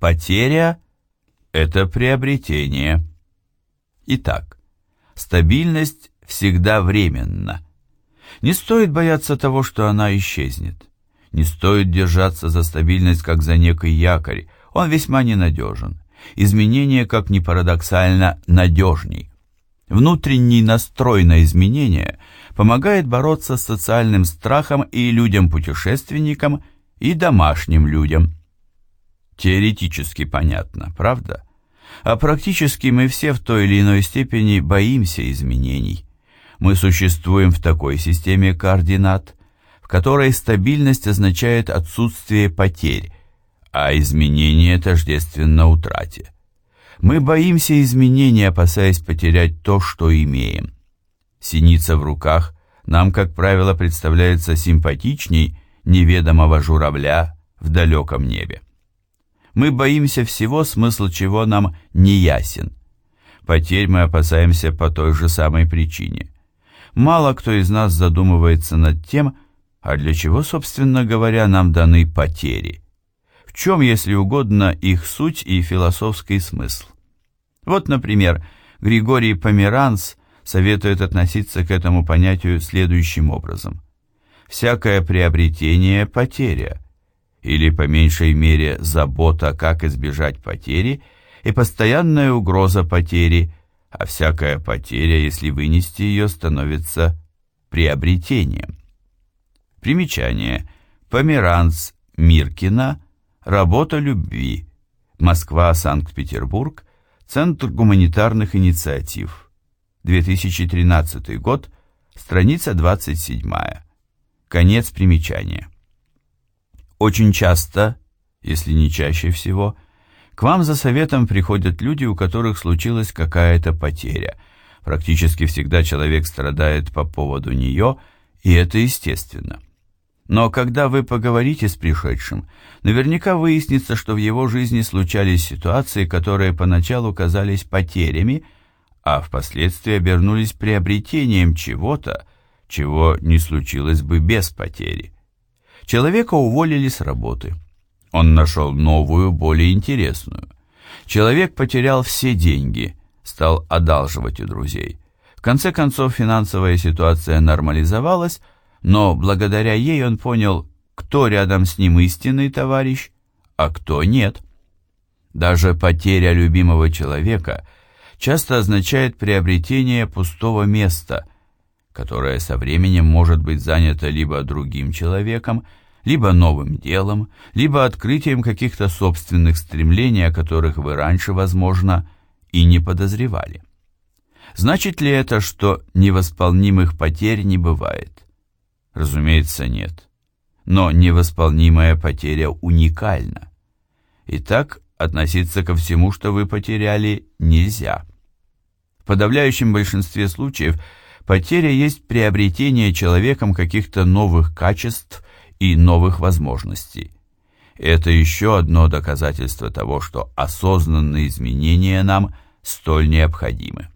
Потеря – это приобретение. Итак, стабильность всегда временна. Не стоит бояться того, что она исчезнет. Не стоит держаться за стабильность, как за некий якорь. Он весьма ненадежен. Изменение, как ни парадоксально, надежней. Внутренний настрой на изменения помогает бороться с социальным страхом и людям-путешественникам, и домашним людям. Теоретически понятно, правда? А практически мы все в той или иной степени боимся изменений. Мы существуем в такой системе координат, в которой стабильность означает отсутствие потерь, а изменение тождественно утрате. Мы боимся изменений, опасаясь потерять то, что имеем. Синица в руках нам, как правило, представляется симпатичней неведомого журавля в далеком небе. Мы боимся всего, смысл чего нам не ясен. Потерь мы опасаемся по той же самой причине. Мало кто из нас задумывается над тем, а для чего, собственно говоря, нам даны потери. В чем, если угодно, их суть и философский смысл. Вот, например, Григорий Померанц советует относиться к этому понятию следующим образом. Всякое приобретение – потеря, или, по меньшей мере, забота, как избежать потери, и постоянная угроза потери, а всякая потеря, если вынести ее, становится приобретением. Примечание. Померанц Миркина. Работа любви. Москва, Санкт-Петербург. Центр гуманитарных инициатив. 2013 год, страница 27. Конец примечания. Очень часто, если не чаще всего, к вам за советом приходят люди, у которых случилась какая-то потеря. Практически всегда человек страдает по поводу нее, и это естественно. Но когда вы поговорите с пришедшим, наверняка выяснится, что в его жизни случались ситуации, которые поначалу казались потерями, а впоследствии обернулись приобретением чего-то, чего не случилось бы без потери. Человека уволили с работы. Он нашел новую, более интересную. Человек потерял все деньги, стал одалживать у друзей. В конце концов финансовая ситуация нормализовалась, но благодаря ей он понял, кто рядом с ним истинный товарищ, а кто нет. Даже потеря любимого человека часто означает приобретение пустого места, которое со временем может быть занято либо другим человеком, либо новым делом, либо открытием каких-то собственных стремлений, о которых вы раньше, возможно, и не подозревали. Значит ли это, что невосполнимых потерь не бывает? Разумеется, нет. Но невосполнимая потеря уникальна. Итак, относиться ко всему, что вы потеряли, нельзя. В подавляющем большинстве случаев потеря есть приобретение человеком каких-то новых качеств и новых возможностей. Это еще одно доказательство того, что осознанные изменения нам столь необходимы.